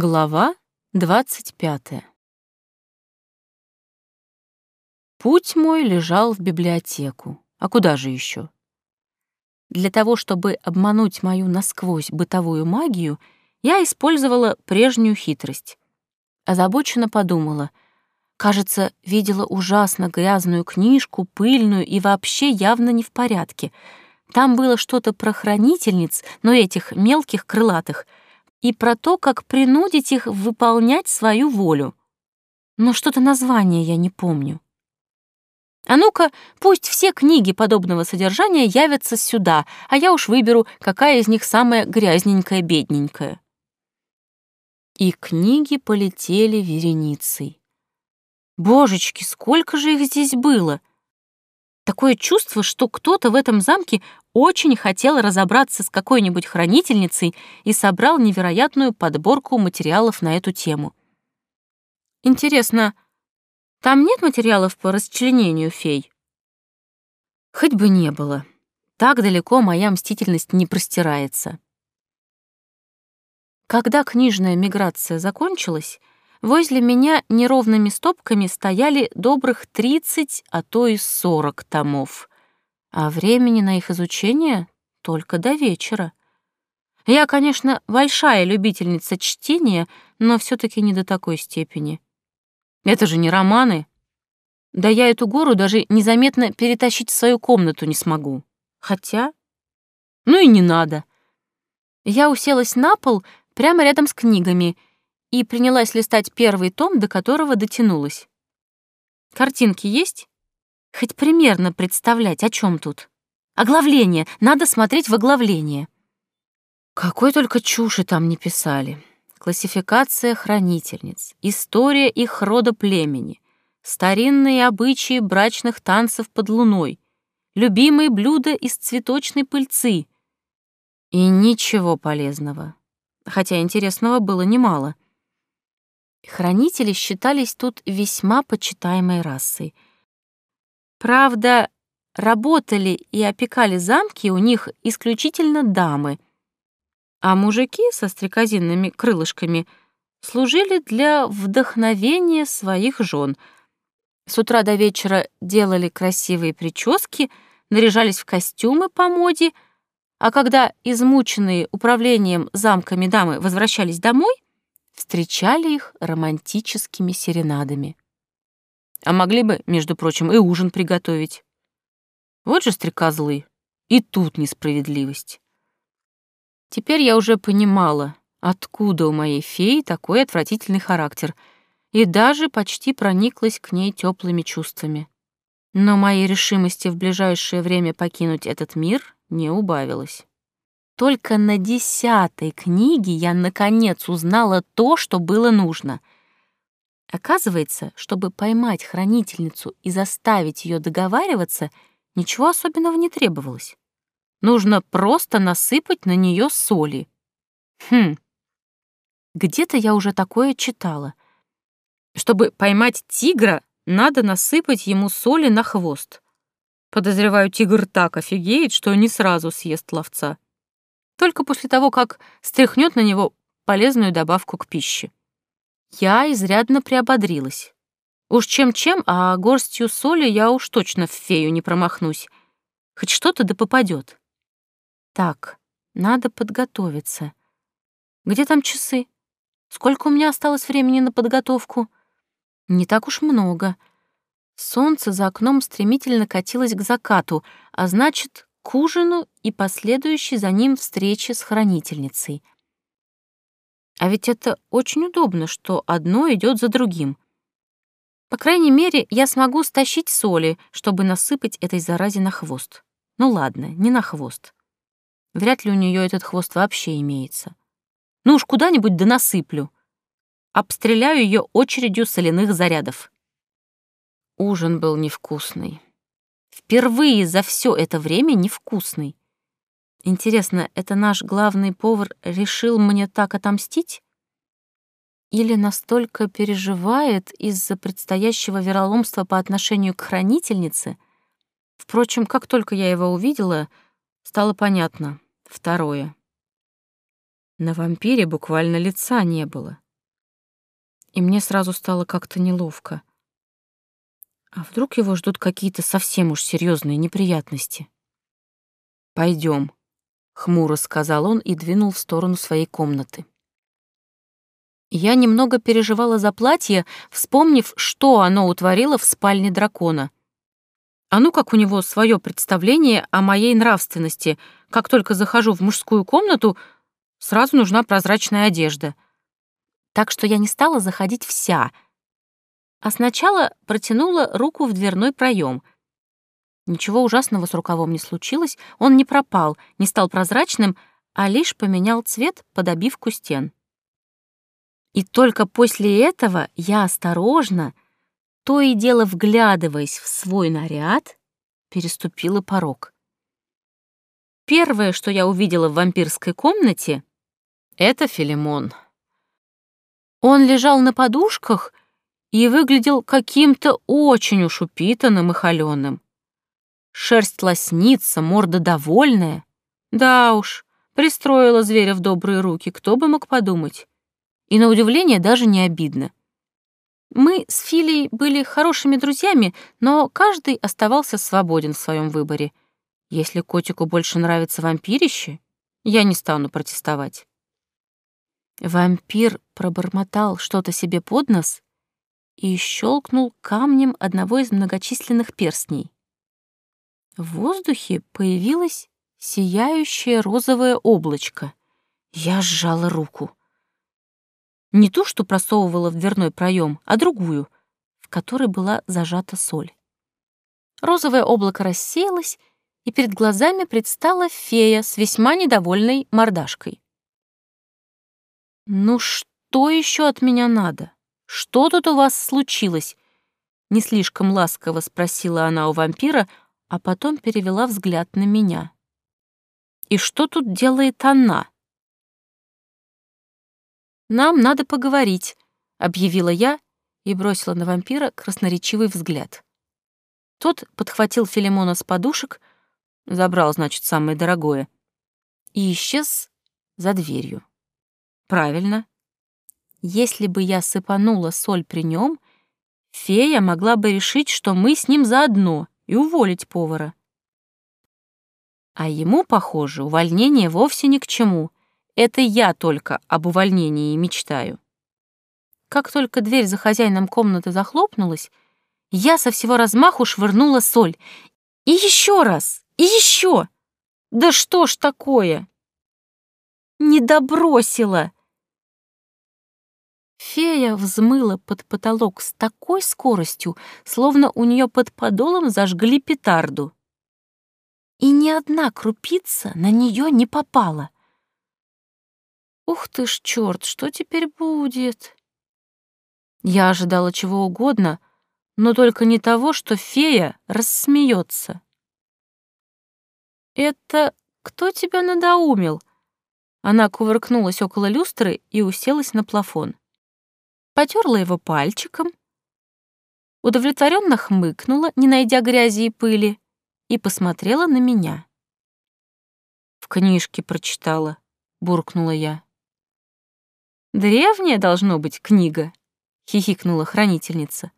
Глава двадцать пятая. Путь мой лежал в библиотеку. А куда же еще? Для того, чтобы обмануть мою насквозь бытовую магию, я использовала прежнюю хитрость. Озабоченно подумала. Кажется, видела ужасно грязную книжку, пыльную и вообще явно не в порядке. Там было что-то про хранительниц, но этих мелких крылатых — и про то, как принудить их выполнять свою волю. Но что-то название я не помню. А ну-ка, пусть все книги подобного содержания явятся сюда, а я уж выберу, какая из них самая грязненькая, бедненькая. И книги полетели вереницей. Божечки, сколько же их здесь было! Такое чувство, что кто-то в этом замке очень хотел разобраться с какой-нибудь хранительницей и собрал невероятную подборку материалов на эту тему. Интересно, там нет материалов по расчленению фей? Хоть бы не было. Так далеко моя мстительность не простирается. Когда книжная миграция закончилась, Возле меня неровными стопками стояли добрых 30, а то и 40 томов, а времени на их изучение только до вечера. Я, конечно, большая любительница чтения, но все таки не до такой степени. Это же не романы. Да я эту гору даже незаметно перетащить в свою комнату не смогу. Хотя... Ну и не надо. Я уселась на пол прямо рядом с книгами — и принялась листать первый том, до которого дотянулась. Картинки есть? Хоть примерно представлять, о чем тут. Оглавление. Надо смотреть в оглавление. Какой только чуши там не писали. Классификация хранительниц, история их рода племени, старинные обычаи брачных танцев под луной, любимые блюда из цветочной пыльцы. И ничего полезного. Хотя интересного было немало — Хранители считались тут весьма почитаемой расой. Правда, работали и опекали замки у них исключительно дамы, а мужики со стрекозинными крылышками служили для вдохновения своих жен. С утра до вечера делали красивые прически, наряжались в костюмы по моде, а когда измученные управлением замками дамы возвращались домой — встречали их романтическими серенадами. А могли бы, между прочим, и ужин приготовить. Вот же стрекозлы, и тут несправедливость. Теперь я уже понимала, откуда у моей феи такой отвратительный характер, и даже почти прониклась к ней теплыми чувствами. Но моей решимости в ближайшее время покинуть этот мир не убавилось. Только на десятой книге я наконец узнала то, что было нужно. Оказывается, чтобы поймать хранительницу и заставить ее договариваться, ничего особенного не требовалось. Нужно просто насыпать на нее соли. Хм, где-то я уже такое читала. Чтобы поймать тигра, надо насыпать ему соли на хвост. Подозреваю, тигр так офигеет, что не сразу съест ловца только после того, как стряхнет на него полезную добавку к пище. Я изрядно приободрилась. Уж чем-чем, а горстью соли я уж точно в фею не промахнусь. Хоть что-то да попадет. Так, надо подготовиться. Где там часы? Сколько у меня осталось времени на подготовку? Не так уж много. Солнце за окном стремительно катилось к закату, а значит, к ужину и последующей за ним встрече с хранительницей. А ведь это очень удобно, что одно идет за другим. По крайней мере, я смогу стащить соли, чтобы насыпать этой заразе на хвост. Ну ладно, не на хвост. Вряд ли у нее этот хвост вообще имеется. Ну уж куда-нибудь да насыплю. Обстреляю ее очередью соляных зарядов. Ужин был невкусный. Впервые за все это время невкусный. Интересно, это наш главный повар решил мне так отомстить? Или настолько переживает из-за предстоящего вероломства по отношению к хранительнице? Впрочем, как только я его увидела, стало понятно. Второе. На вампире буквально лица не было. И мне сразу стало как-то неловко. А вдруг его ждут какие-то совсем уж серьезные неприятности? Пойдем, хмуро сказал он и двинул в сторону своей комнаты. Я немного переживала за платье, вспомнив, что оно утворило в спальне дракона. А ну как у него свое представление о моей нравственности. Как только захожу в мужскую комнату, сразу нужна прозрачная одежда. Так что я не стала заходить вся, а сначала протянула руку в дверной проем. Ничего ужасного с рукавом не случилось, он не пропал, не стал прозрачным, а лишь поменял цвет под обивку стен. И только после этого я осторожно, то и дело вглядываясь в свой наряд, переступила порог. Первое, что я увидела в вампирской комнате, это Филимон. Он лежал на подушках и выглядел каким-то очень уж упитанным и холёным. Шерсть лоснится, морда довольная. Да уж, пристроила зверя в добрые руки, кто бы мог подумать и, на удивление, даже не обидно. Мы с Филей были хорошими друзьями, но каждый оставался свободен в своем выборе. Если котику больше нравится вампирище, я не стану протестовать. Вампир пробормотал что-то себе под нос и щелкнул камнем одного из многочисленных перстней. В воздухе появилось сияющее розовое облачко. Я сжала руку. Не ту, что просовывала в дверной проем, а другую, в которой была зажата соль. Розовое облако рассеялось, и перед глазами предстала фея с весьма недовольной мордашкой. «Ну что еще от меня надо? Что тут у вас случилось?» Не слишком ласково спросила она у вампира, а потом перевела взгляд на меня. «И что тут делает она?» «Нам надо поговорить», — объявила я и бросила на вампира красноречивый взгляд. Тот подхватил Филимона с подушек, забрал, значит, самое дорогое, и исчез за дверью. Правильно. Если бы я сыпанула соль при нем, фея могла бы решить, что мы с ним заодно, и уволить повара. А ему, похоже, увольнение вовсе ни к чему — это я только об увольнении мечтаю. Как только дверь за хозяином комнаты захлопнулась, я со всего размаху швырнула соль. И еще раз, и еще. Да что ж такое? Не добросила. Фея взмыла под потолок с такой скоростью, словно у нее под подолом зажгли петарду. И ни одна крупица на нее не попала. Ух ты ж, черт, что теперь будет? Я ожидала чего угодно, но только не того, что фея рассмеется. «Это кто тебя надоумил?» Она кувыркнулась около люстры и уселась на плафон. Потерла его пальчиком, удовлетворенно хмыкнула, не найдя грязи и пыли, и посмотрела на меня. «В книжке прочитала», — буркнула я. Древняя должно быть книга, хихикнула хранительница.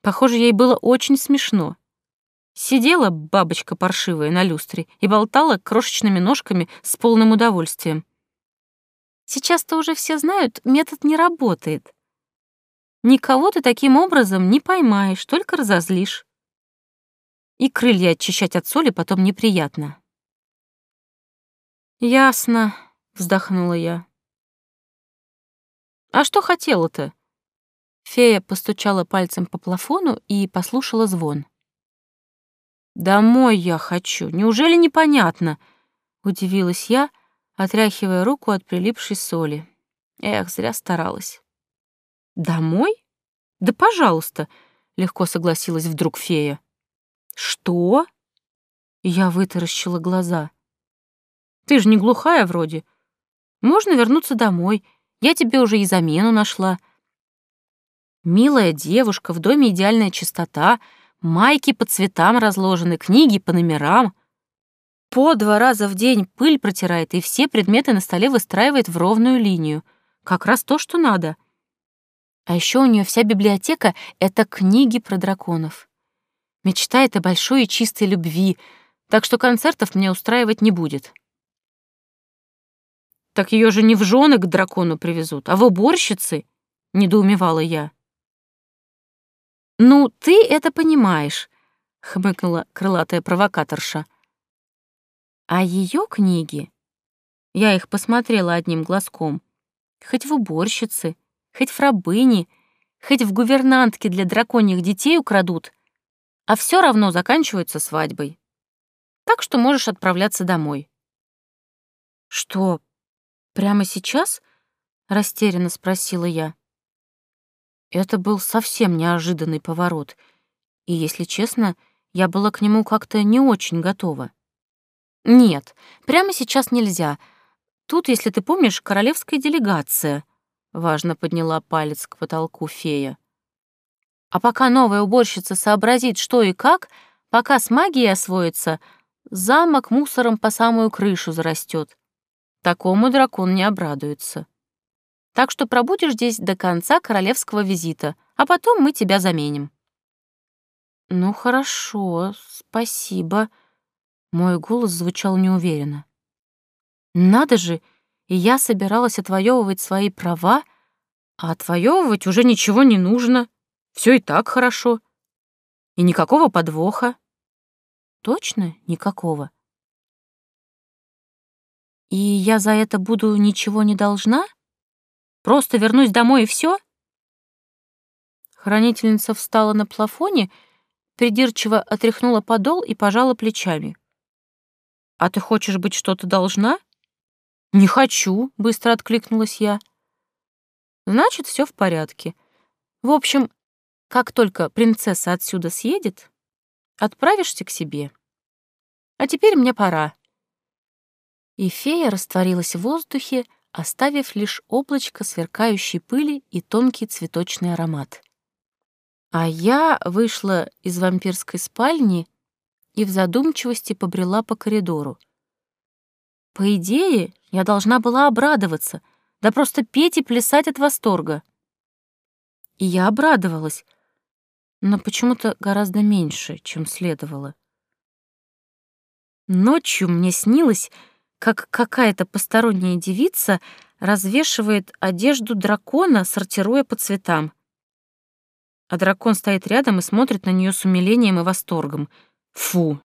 Похоже, ей было очень смешно. Сидела бабочка паршивая на люстре и болтала крошечными ножками с полным удовольствием. Сейчас-то уже все знают, метод не работает. Никого ты таким образом не поймаешь, только разозлишь. И крылья очищать от соли потом неприятно. «Ясно», — вздохнула я. «А что хотела-то?» Фея постучала пальцем по плафону и послушала звон. «Домой я хочу. Неужели непонятно?» — удивилась я, отряхивая руку от прилипшей соли. Эх, зря старалась. «Домой? Да пожалуйста!» — легко согласилась вдруг фея. «Что?» Я вытаращила глаза. «Ты же не глухая вроде. Можно вернуться домой, я тебе уже и замену нашла. Милая девушка, в доме идеальная чистота, майки по цветам разложены, книги по номерам. По два раза в день пыль протирает и все предметы на столе выстраивает в ровную линию. Как раз то, что надо. А еще у нее вся библиотека — это книги про драконов. Мечтает о большой и чистой любви, так что концертов мне устраивать не будет. «Так ее же не в жены к дракону привезут, а в уборщицы», — недоумевала я. «Ну, ты это понимаешь», — хмыкнула крылатая провокаторша. «А ее книги...» Я их посмотрела одним глазком. Хоть в уборщице, хоть в рабыне, хоть в гувернантке для драконьих детей украдут, а все равно заканчиваются свадьбой. Так что можешь отправляться домой. Что, прямо сейчас? растерянно спросила я. Это был совсем неожиданный поворот, и, если честно, я была к нему как-то не очень готова. Нет, прямо сейчас нельзя. Тут, если ты помнишь, королевская делегация —— важно подняла палец к потолку фея. «А пока новая уборщица сообразит, что и как, пока с магией освоится, замок мусором по самую крышу зарастет. Такому дракон не обрадуется. Так что пробудешь здесь до конца королевского визита, а потом мы тебя заменим». «Ну хорошо, спасибо», — мой голос звучал неуверенно. «Надо же, и я собиралась отвоевывать свои права, а отвоевывать уже ничего не нужно. Все и так хорошо. И никакого подвоха. Точно никакого. И я за это буду ничего не должна? Просто вернусь домой и все? Хранительница встала на плафоне, придирчиво отряхнула подол и пожала плечами. «А ты хочешь быть что-то должна?» «Не хочу», — быстро откликнулась я. «Значит, все в порядке. В общем, как только принцесса отсюда съедет, отправишься к себе. А теперь мне пора». И фея растворилась в воздухе, оставив лишь облачко сверкающей пыли и тонкий цветочный аромат. А я вышла из вампирской спальни и в задумчивости побрела по коридору. По идее, я должна была обрадоваться, да просто петь и плясать от восторга. И я обрадовалась, но почему-то гораздо меньше, чем следовало. Ночью мне снилось, как какая-то посторонняя девица развешивает одежду дракона, сортируя по цветам. А дракон стоит рядом и смотрит на нее с умилением и восторгом. Фу,